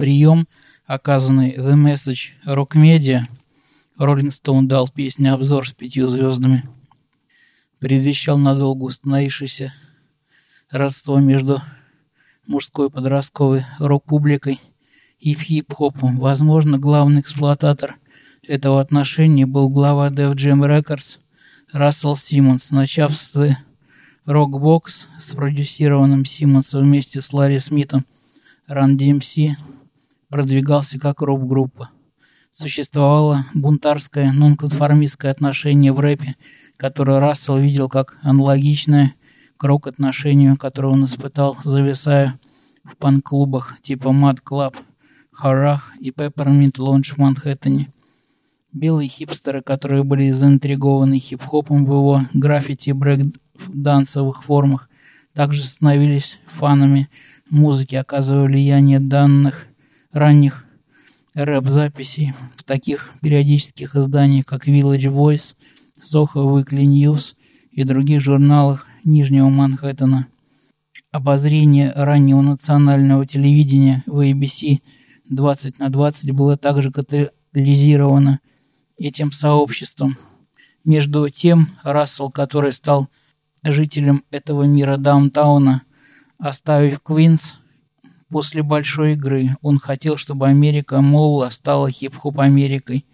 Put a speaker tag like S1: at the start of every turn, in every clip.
S1: прием, оказанный The Message Rock Media, Rolling Stone дал песне обзор с пятью звездами, предвещал надолго установившееся родство между мужской подростковой рок-публикой и хип-хопом. Возможно, главный эксплуататор этого отношения был глава Def Jam Records Рассел Симмонс, начав с Rockbox, спродюсированным Симмонсом вместе с Ларри Смитом, Run DMC продвигался как рок-группа. Существовало бунтарское, нонконформистское отношение в рэпе, которое Рассел видел как аналогичное к рок-отношению, которое он испытал, зависая в панк-клубах типа Mad Club, Харах и Peppermint Lounge в Манхэттене. Белые хипстеры, которые были заинтригованы хип-хопом в его граффити и брейк-дансовых формах, также становились фанами музыки, оказывая влияние данных ранних рэп-записей в таких периодических изданиях, как Village Voice, Soho Weekly News и других журналах Нижнего Манхэттена. Обозрение раннего национального телевидения в ABC 20 на 20 было также катализировано этим сообществом. Между тем, Рассел, который стал жителем этого мира даунтауна, оставив Квинс после большой игры, он хотел, чтобы Америка Молла стала хип-хоп Америкой.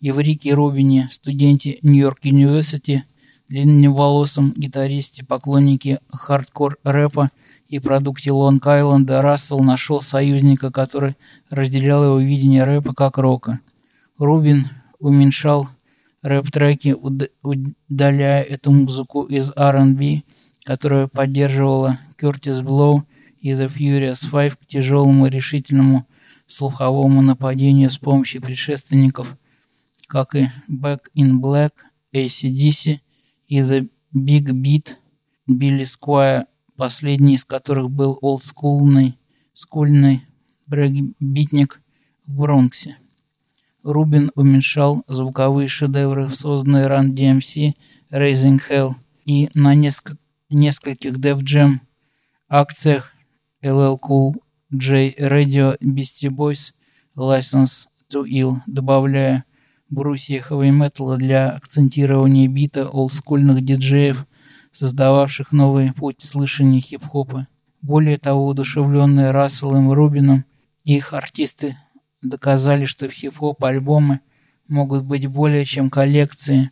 S1: И в Рике Рубине, студенте New York University, длинноволосом гитаристе, поклоннике хардкор-рэпа и продукте Лонг-Айленда, Рассел нашел союзника, который разделял его видение рэпа как рока. Рубин уменьшал рэп-треки, удаляя эту музыку из R&B, которую поддерживала Кертис Блоу и The Furious Five к тяжелому решительному слуховому нападению с помощью предшественников, как и Back in Black, ACDC и The Big Beat, Билли Сквайр, последний из которых был олдскульный скульный брейкбитник в Бронксе. Рубин уменьшал звуковые шедевры, созданные Run DMC, Raising Hell и на неск нескольких Def Jam акциях LL Cool J Radio Beastie Boys License to Ill, добавляя брусья хэви-металла для акцентирования бита олдскульных диджеев, создававших новый путь слышания хип-хопа. Более того, удушевленные Расселом и Рубином, их артисты доказали, что хип-хоп альбомы могут быть более чем коллекции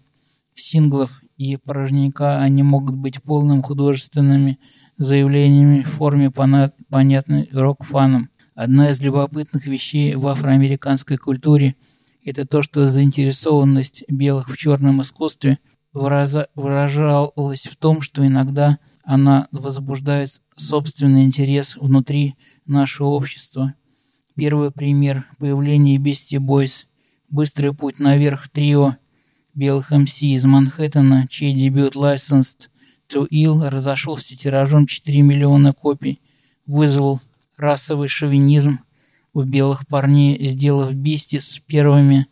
S1: синглов и порожняка, они могут быть полным художественными заявлениями в форме понятной рок-фанам. Одна из любопытных вещей в афроамериканской культуре – это то, что заинтересованность белых в черном искусстве выражалась в том, что иногда она возбуждает собственный интерес внутри нашего общества – Первый пример – появление Beastie Boys. Быстрый путь наверх трио белых МС из Манхэттена, чей дебют Licensed to Ill разошелся тиражом 4 миллиона копий, вызвал расовый шовинизм у белых парней, сделав Бистис первыми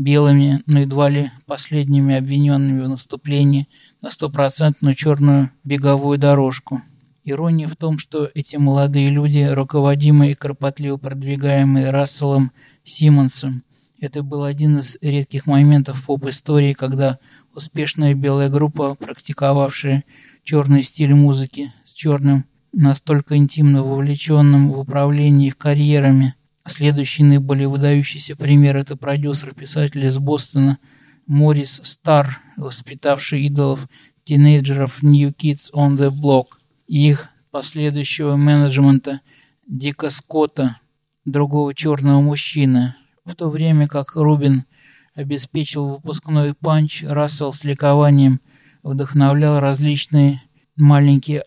S1: белыми, но едва ли последними обвиненными в наступлении на стопроцентную черную беговую дорожку. Ирония в том, что эти молодые люди, руководимые и кропотливо продвигаемые Расселом Симмонсом, это был один из редких моментов поп-истории, когда успешная белая группа, практиковавшая черный стиль музыки с черным, настолько интимно вовлеченным в управление карьерами. Следующий наиболее выдающийся пример – это продюсер-писатель из Бостона Морис Стар, воспитавший идолов тинейджеров New Kids on the Block – их последующего менеджмента Дика Скотта, другого черного мужчины, в то время как Рубин обеспечил выпускной панч, Рассел с ликованием вдохновлял различные маленькие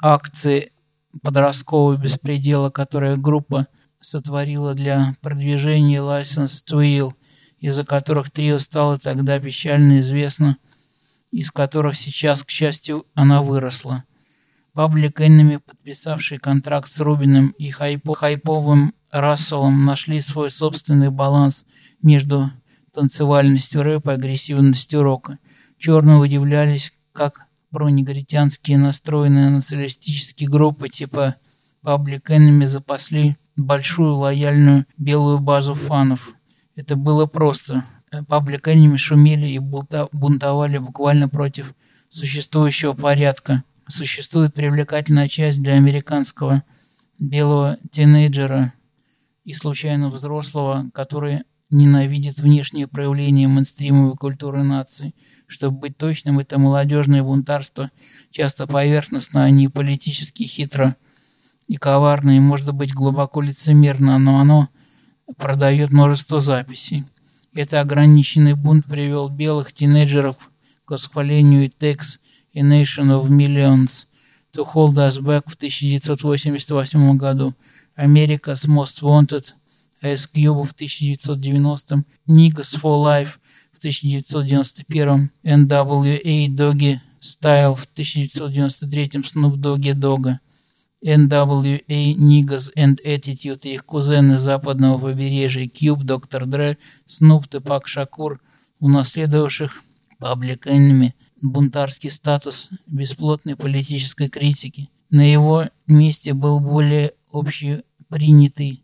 S1: акции подросткового беспредела, которые группа сотворила для продвижения License to Ill, из-за которых трио стало тогда печально известно, из которых сейчас, к счастью, она выросла. Паблик Эннами, подписавший контракт с Рубином и хайпо хайповым Расселом, нашли свой собственный баланс между танцевальностью рэпа и агрессивностью рока. Черные удивлялись, как пронегритянские настроенные националистические группы типа Public Enemy запасли большую лояльную белую базу фанов. Это было просто. Паблик Энеми шумели и бунтовали буквально против существующего порядка. Существует привлекательная часть для американского белого тинейджера и случайно взрослого, который ненавидит внешние проявления мейнстримовой культуры нации. Чтобы быть точным, это молодежное бунтарство, часто поверхностно, а не политически хитро и коварно, и может быть глубоко лицемерно, но оно продает множество записей. Это ограниченный бунт привел белых тинейджеров к восхвалению Takes a Nation of Millions to Hold Us Back в 1988 году, America's Most Wanted, Ice Cube в 1990, Niggas for Life в 1991, NWA Doggy Style в 1993, Snoop Doggy Dogga. NWA, Niggas and Attitude и их кузены западного побережья Cube, Доктор Дре, Снуп, Тепак Шакур, унаследовавших Public Enemy, бунтарский статус бесплотной политической критики. На его месте был более общепринятый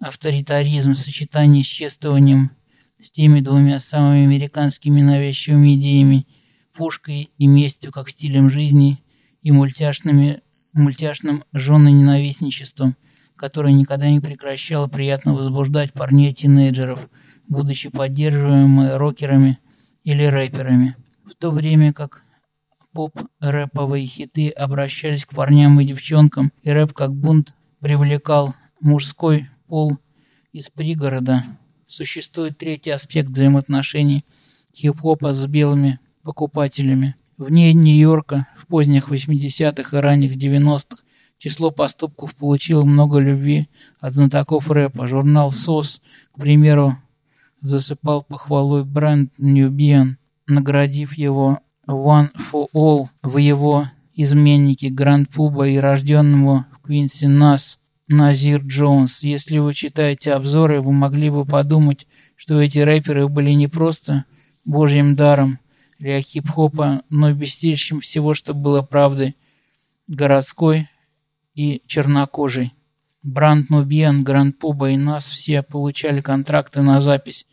S1: антиавторитаризм в сочетании с чествованием с теми двумя самыми американскими навязчивыми идеями – пушкой и местью как стилем жизни и мультяшными мультяшным женоненавистничеством, которое никогда не прекращало приятно возбуждать парней-тинейджеров, будучи поддерживаемы рокерами или рэперами. В то время как поп-рэповые хиты обращались к парням и девчонкам, и рэп как бунт привлекал мужской пол из пригорода. Существует третий аспект взаимоотношений хип-хопа с белыми покупателями. Вне Нью-Йорка в поздних 80-х и ранних 90-х число поступков получило много любви от знатоков рэпа. Журнал «СОС», к примеру, засыпал похвалой бренд Nubian, наградив его One for All в его изменнике Гранд Пуба и рожденному в Квинси Нас Назир Джонс. Если вы читаете обзоры, вы могли бы подумать, что эти рэперы были не просто божьим даром, для хип-хопа, но вместилищем всего, что было правдой, городской и чернокожий. Бранд Нубиан, Гранд Пуба и нас все получали контракты на запись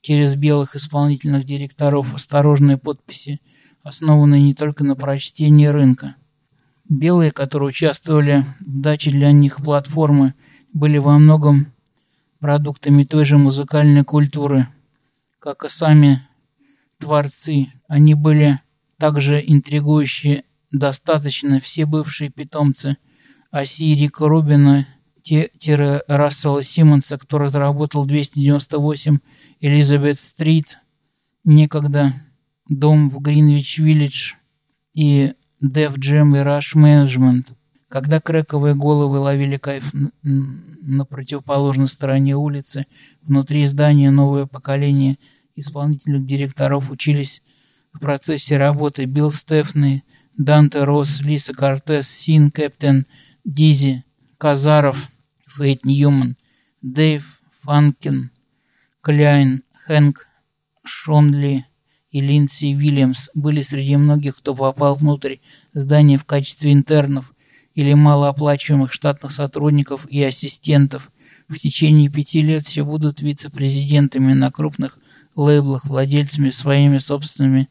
S1: через белых исполнительных директоров, осторожные подписи, основанные не только на прочтении рынка. Белые, которые участвовали в даче для них платформы, были во многом продуктами той же музыкальной культуры, как и сами творцы. Они были также интригующие достаточно все бывшие питомцы оси Рика Рубина, Рассела Симмонса, кто разработал 298 Элизабет Стрит, некогда дом в Гринвич-Виллидж и Def Jam и Rush Management. Когда крэковые головы ловили кайф на противоположной стороне улицы, внутри здания новое поколение – исполнительных директоров учились в процессе работы Билл Стефни, Данте Росс, Лиса Кортес, Син, Кэптен, Дизи, Казаров, Фейт Ньюман, Дэйв Фанкин, Кляйн, Хэнк, Шонли и Линдси Уильямс были среди многих, кто попал внутрь здания в качестве интернов или малооплачиваемых штатных сотрудников и ассистентов. В течение пяти лет все будут вице-президентами на крупных лейблах владельцами своими собственными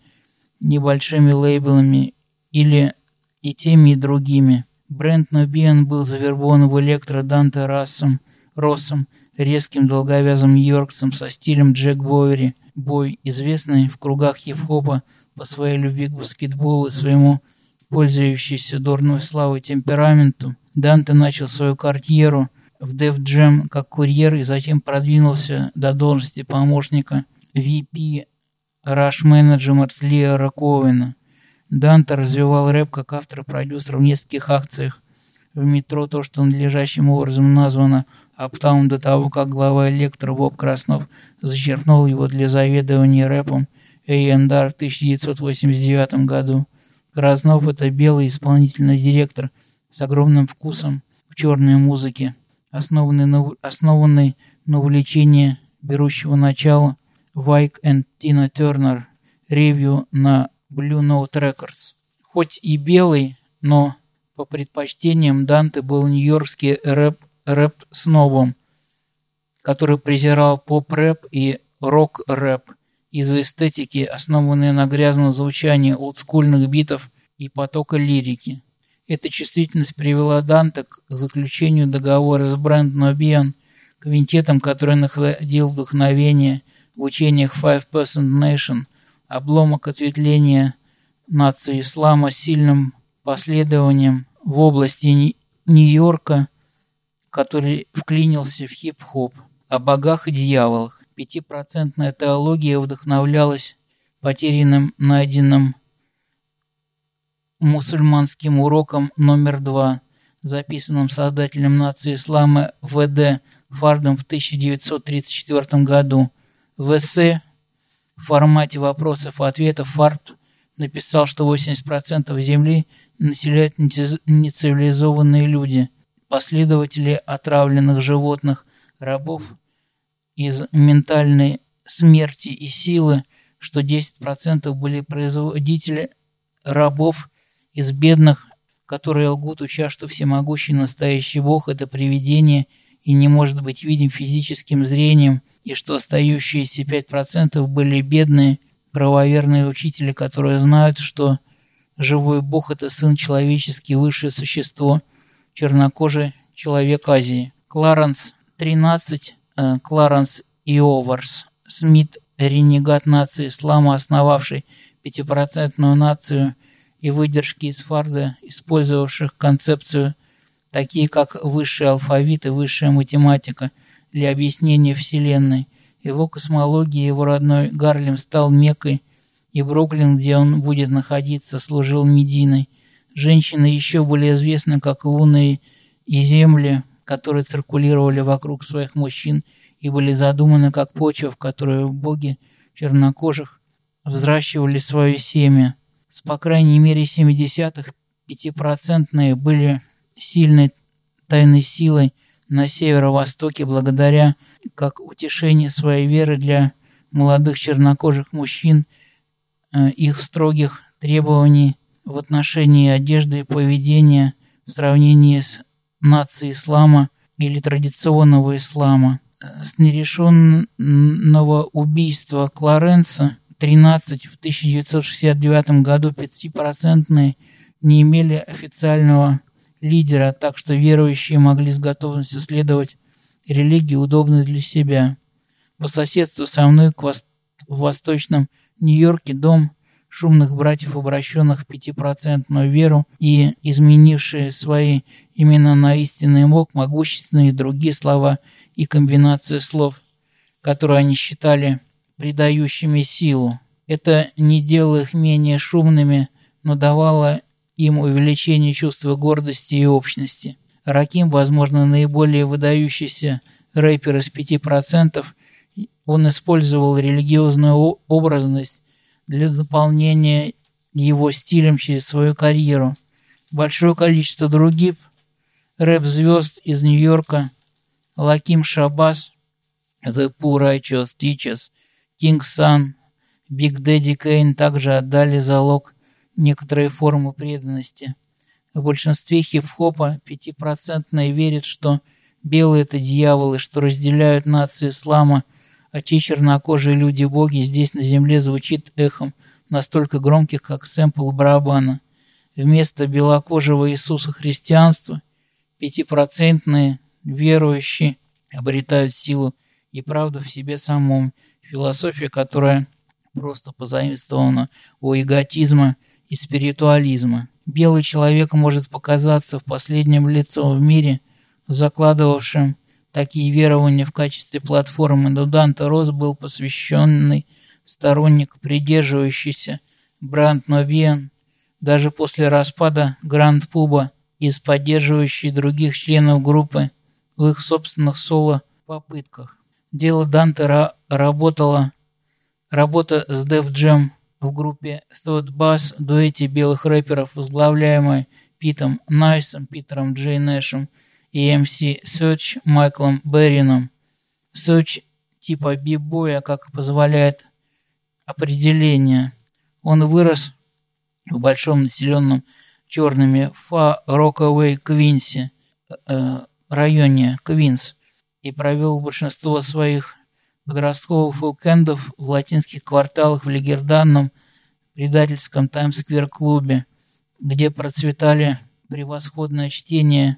S1: небольшими лейблами или и теми, и другими. Бренд Нобиан был завербован в электро Данте Рассом, Россом, резким долговязым нью-йоркцем со стилем Джек Бойери, Бой, известный в кругах хип-хопа по своей любви к баскетболу и своему пользующейся дурной славой темпераменту. Данте начал свою карьеру в Def Jam как курьер и затем продвинулся до должности помощника VP Management Лиа Раковина. Данте развивал рэп как автор и продюсер в нескольких акциях в метро, то, что надлежащим образом названо Аптаун до того, как глава электро Боб Краснов зачерпнул его для заведования рэпом A&R в 1989 году. Краснов – это белый исполнительный директор с огромным вкусом в черной музыке, основанный на, основанный на увлечении берущего начало Вайк и Тина Тернер. Ревью на Blue Note Records. Хоть и белый, но по предпочтениям Данте был нью-йоркский рэп рэп-снобом, который презирал поп-рэп и рок-рэп из-за эстетики, основанной на грязном звучании олдскульных битов и потока лирики. Эта чувствительность привела Данте к заключению договора с Брэнд Нобиан, квинтетом, который находил вдохновение в учениях Five Percent Nation, обломок ответвления нации ислама с сильным последованием в области Нью-Йорка, который вклинился в хип-хоп, о богах и дьяволах. Пятипроцентная теология вдохновлялась потерянным найденным мусульманским уроком номер два, записанным создателем нации ислама В.Д. Фардом в 1934 году. В эссе в формате вопросов и ответов Фард написал, что 80% Земли населяют нецивилизованные люди, последователи отравленных животных, рабов из ментальной смерти и силы, что 10% были производители рабов из бедных, которые лгут, уча, что всемогущий настоящий Бог – это привидение и не может быть видим физическим зрением, и что остающиеся 5% были бедные, правоверные учители, которые знают, что живой Бог – это Сын человеческий, высшее существо, чернокожий человек Азии. Кларенс 13, э, Кларенс Иоварс, Смит, ренегат нации ислама, основавший пятипроцентную нацию – и выдержки из Фарда, использовавших концепцию такие как высший алфавит и высшая математика для объяснения Вселенной. Его космология, его родной Гарлем стал Меккой, и Бруклин, где он будет находиться, служил Мединой. Женщины еще более известны как Луны и Земли, которые циркулировали вокруг своих мужчин и были задуманы как почва, в которой боги чернокожих взращивали свое семя с по крайней мере 70-х пятипроцентные были сильной тайной силой на северо-востоке благодаря как утешение своей веры для молодых чернокожих мужчин, их строгих требований в отношении одежды и поведения в сравнении с нацией ислама или традиционного ислама. С нерешенного убийства Клоренса 13 в 1969 году 5% не имели официального лидера, так что верующие могли с готовностью следовать религии, удобной для себя. По соседству со мной в восточном Нью-Йорке дом шумных братьев, обращенных в пятипроцентную веру и изменившие свои имена на истинный мог, могущественные другие слова и комбинации слов, которые они считали придающими силу. Это не делало их менее шумными, но давало им увеличение чувства гордости и общности. Раким, возможно, наиболее выдающийся рэпер из 5%, он использовал религиозную образность для дополнения его стилем через свою карьеру. Большое количество других рэп-звезд из Нью-Йорка, Лаким Шабас, The Poor Righteous Teachers, King Sun, Big Daddy Kane также отдали залог некоторые формы преданности. В большинстве хип-хопа пятипроцентные верят, что белые – это дьяволы, что разделяют нации ислама, а те чернокожие люди-боги здесь на земле звучит эхом настолько громких, как сэмпл барабана. Вместо белокожего Иисуса христианства пятипроцентные верующие обретают силу и правду в себе самом – Философия, которая просто позаимствована у эготизма и спиритуализма. Белый человек может показаться в последнем лицом в мире, закладывавшим такие верования в качестве платформы, но Данте Рос был посвященный сторонник, придерживающийся Бранд Новиен, даже после распада Гранд Пуба из поддерживающей других членов группы в их собственных соло-попытках. Дело Данте работало, работа с Def Jam в группе Thought Bass, дуэте белых рэперов, возглавляемой Питом Найсом, Питером Джей Нэшем и MC Search Майклом Беррином. Search типа бибоя, как позволяет определение. Он вырос в большом населенном черными Фа Рокавей Квинси, э, районе Квинс и провел большинство своих подростковых уикендов в латинских кварталах в легендарном предательском Таймс-сквер-клубе, где процветали превосходное чтение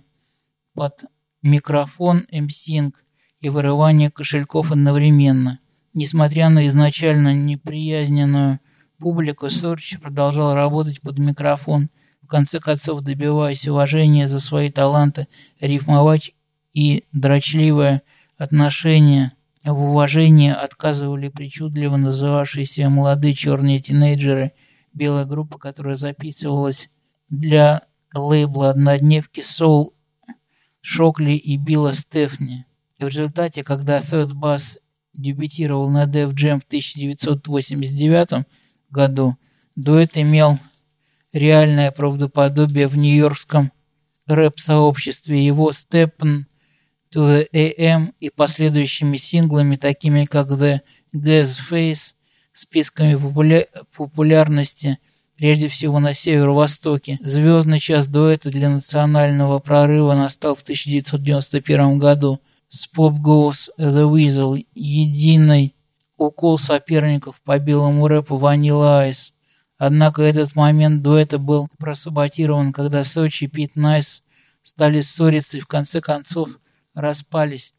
S1: под микрофон, эмсинг и вырывание кошельков одновременно. Несмотря на изначально неприязненную публику, Сорч продолжал работать под микрофон, в конце концов добиваясь уважения за свои таланты рифмовать и дрочливое отношение в уважении отказывали причудливо называвшиеся молодые черные тинейджеры, белая группа, которая записывалась для лейбла однодневки Soul Шокли и Билла Стефни. И в результате, когда Third Bass дебютировал на Def Jam в 1989 году, дуэт имел реальное правдоподобие в нью-йоркском рэп-сообществе. Его Steppen to the AM и последующими синглами, такими как The Gas Face, списками популя популярности, прежде всего на северо-востоке. Звездный час дуэта для национального прорыва настал в 1991 году с Pop Goes The Weasel, ехидный укол соперников по белому рэпу Vanilla Ice. Однако этот момент дуэта был просаботирован, когда Сочи и Пит Найс стали ссориться и в конце концов распались.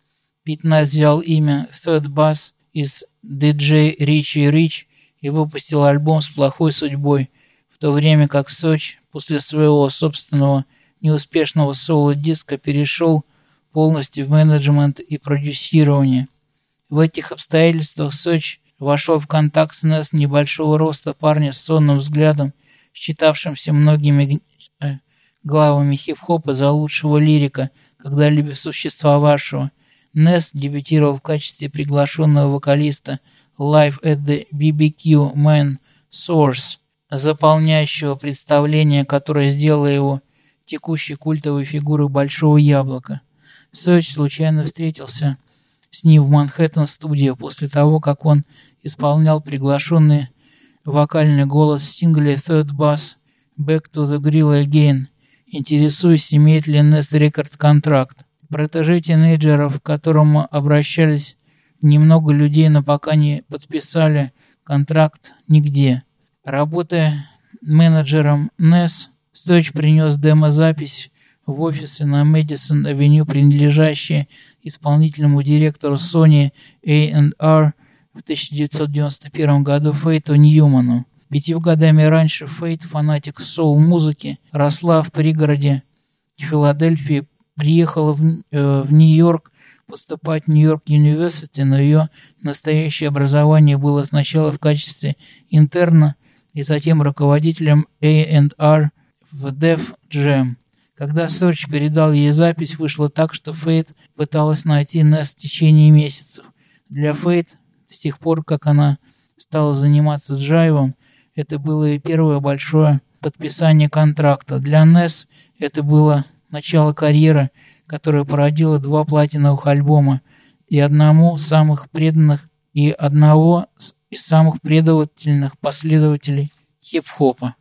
S1: Пит Найс взял имя Third Bass и с DJ Ричи Рич и выпустил альбом с плохой судьбой, в то время как Сочи после своего собственного неуспешного соло-диска перешел полностью в менеджмент и продюсирование. В этих обстоятельствах Сочи вошел в контакт с Nas небольшого роста парня с сонным взглядом, считавшимся многими э, главами хип-хопа за лучшего лирика, когда-либо существовавшего. Несс дебютировал в качестве приглашенного вокалиста Live at the BBQ Man Source, заполняющего представление, которое сделало его текущей культовой фигурой Большого Яблока. Сойч случайно встретился с ним в Манхэттен-студии после того, как он исполнял приглашенный вокальный голос в сингле Third Bass Back to the Grill Again, интересуясь, имеет ли Ness рекорд контракт. Протеже тинейджеров, к которому обращались немного людей, но пока не подписали контракт нигде. Работая менеджером Ness, Сточ принес демозапись в офисы на Мэдисон-авеню, принадлежащие исполнительному директору Sony A&R в 1991 году Фейту Ньюману. Пятью годами раньше Фейт, фанатик соул-музыки, росла в пригороде Филадельфии, приехала в, э, в Нью-Йорк поступать в Нью-Йорк Юниверсити, но ее настоящее образование было сначала в качестве интерна и затем руководителем A&R в Def Jam. Когда Сорч передал ей запись, вышло так, что Фейт пыталась найти Несс в течение месяцев. Для Фейт, с тех пор, как она стала заниматься джайвом, это было и первое большое подписание контракта. Для Несс это было начало карьеры, которая породила два платиновых альбома и одному самых преданных и одного из самых предавательных последователей хип-хопа.